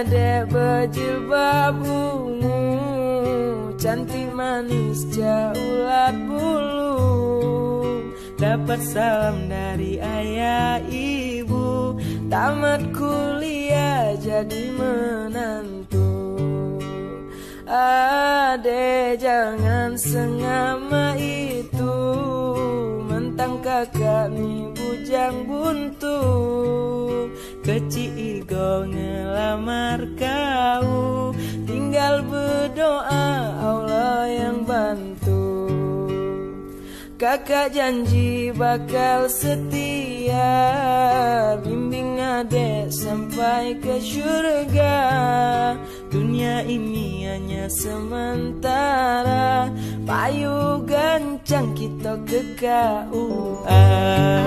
adek berjilbab Cantik manis jaulat bulu. Dapat salam dari ayah ibu Tamat kuliah jadi menantu. Ade jangan sengama itu Mentang kakak ni bujang buntu. Kecil igo Kakak janji bakal setia. Bimbing adek sampai ke surga Dunia ini hanya sementara. Payu gancang kita ke KUA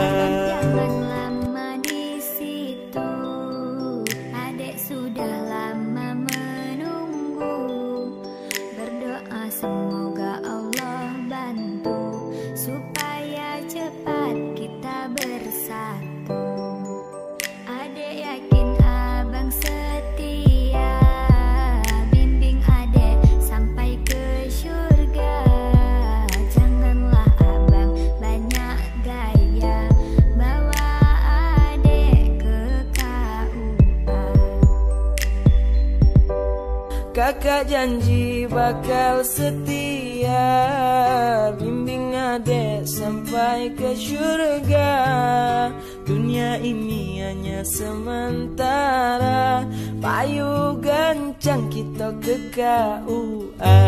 Kakak janji bakal setia. Bimbing adek sampai ke surga Dunia ini hanya sementara. Payu gancang kita ke KUA